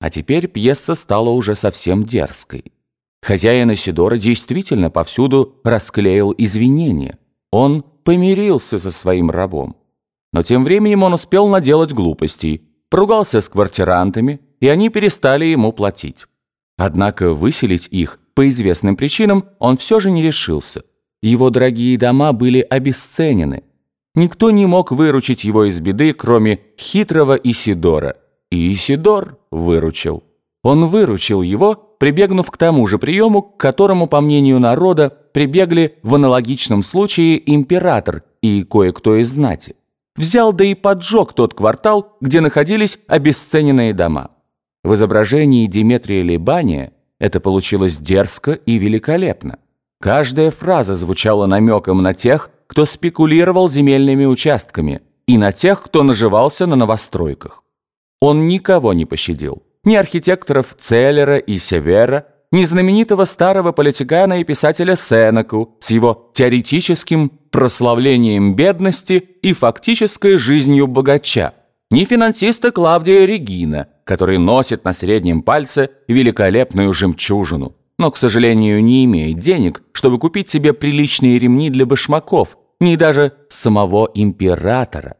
А теперь пьеса стала уже совсем дерзкой. Хозяин Исидора действительно повсюду расклеил извинения. Он помирился со своим рабом. Но тем временем он успел наделать глупостей, поругался с квартирантами, и они перестали ему платить. Однако выселить их по известным причинам он все же не решился. Его дорогие дома были обесценены. Никто не мог выручить его из беды, кроме хитрого Исидора. И Исидор выручил. Он выручил его, прибегнув к тому же приему, к которому, по мнению народа, прибегли в аналогичном случае император и кое-кто из знати. Взял да и поджег тот квартал, где находились обесцененные дома. В изображении Диметрия Либания это получилось дерзко и великолепно. Каждая фраза звучала намеком на тех, кто спекулировал земельными участками, и на тех, кто наживался на новостройках. Он никого не пощадил. Ни архитекторов Целлера и Севера, ни знаменитого старого политикана и писателя Сенеку с его теоретическим прославлением бедности и фактической жизнью богача, ни финансиста Клавдия Регина, который носит на среднем пальце великолепную жемчужину, но, к сожалению, не имеет денег, чтобы купить себе приличные ремни для башмаков, ни даже самого императора.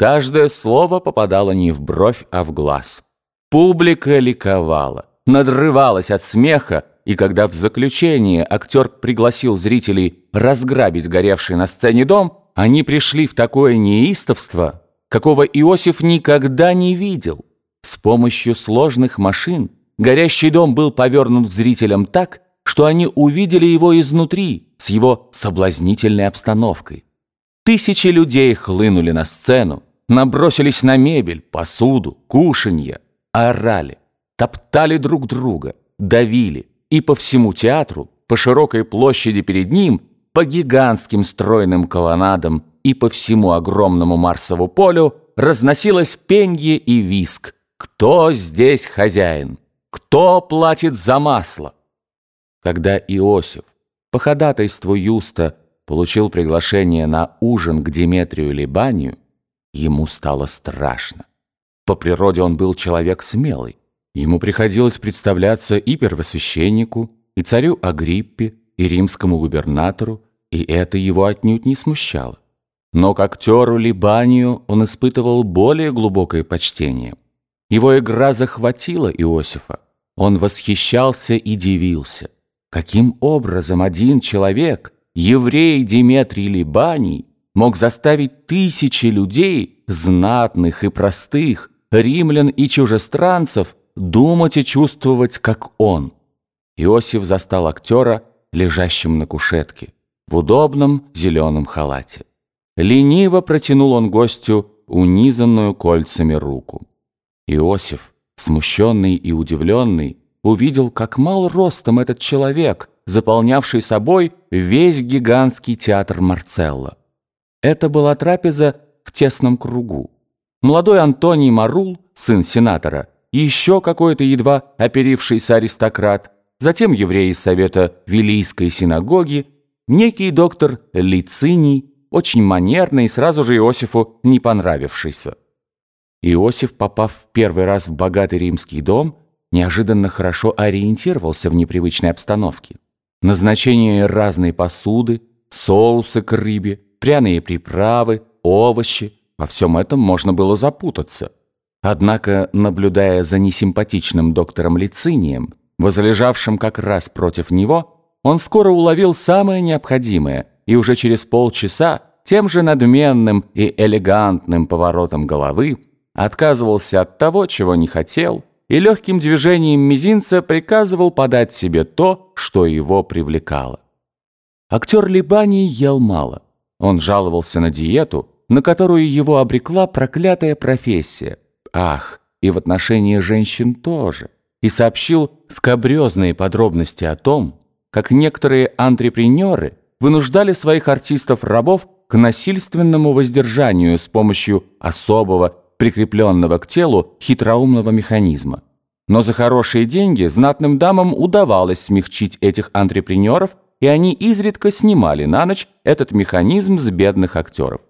Каждое слово попадало не в бровь, а в глаз. Публика ликовала, надрывалась от смеха, и когда в заключение актер пригласил зрителей разграбить горевший на сцене дом, они пришли в такое неистовство, какого Иосиф никогда не видел. С помощью сложных машин горящий дом был повернут зрителям так, что они увидели его изнутри, с его соблазнительной обстановкой. Тысячи людей хлынули на сцену, набросились на мебель, посуду, кушанье, орали, топтали друг друга, давили, и по всему театру, по широкой площади перед ним, по гигантским стройным колоннадам и по всему огромному Марсову полю разносилось пенье и виск. Кто здесь хозяин? Кто платит за масло? Когда Иосиф по ходатайству Юста получил приглашение на ужин к Диметрию Либанию, ему стало страшно. По природе он был человек смелый. Ему приходилось представляться и первосвященнику, и царю Агриппе, и римскому губернатору, и это его отнюдь не смущало. Но к актеру Либанию он испытывал более глубокое почтение. Его игра захватила Иосифа. Он восхищался и дивился. Каким образом один человек, еврей Диметрий Либаний, мог заставить тысячи людей, знатных и простых, римлян и чужестранцев, думать и чувствовать, как он? Иосиф застал актера, лежащим на кушетке, в удобном зеленом халате. Лениво протянул он гостю унизанную кольцами руку. Иосиф, смущенный и удивленный, увидел, как мал ростом этот человек, заполнявший собой весь гигантский театр Марцелла. Это была трапеза в тесном кругу. Молодой Антоний Марул, сын сенатора, еще какой-то едва оперившийся аристократ, затем еврей из совета Вилийской синагоги, некий доктор Лициний, очень манерный и сразу же Иосифу не понравившийся. Иосиф, попав в первый раз в богатый римский дом, неожиданно хорошо ориентировался в непривычной обстановке. Назначение разной посуды, соусы к рыбе, пряные приправы, овощи – во всем этом можно было запутаться. Однако, наблюдая за несимпатичным доктором Лицинием, возлежавшим как раз против него, он скоро уловил самое необходимое – и уже через полчаса тем же надменным и элегантным поворотом головы отказывался от того, чего не хотел, и легким движением мизинца приказывал подать себе то, что его привлекало. Актер Либани ел мало. Он жаловался на диету, на которую его обрекла проклятая профессия. Ах, и в отношении женщин тоже. И сообщил скобрезные подробности о том, как некоторые антрепренеры вынуждали своих артистов-рабов к насильственному воздержанию с помощью особого, прикрепленного к телу хитроумного механизма. Но за хорошие деньги знатным дамам удавалось смягчить этих антрепренеров, и они изредка снимали на ночь этот механизм с бедных актеров.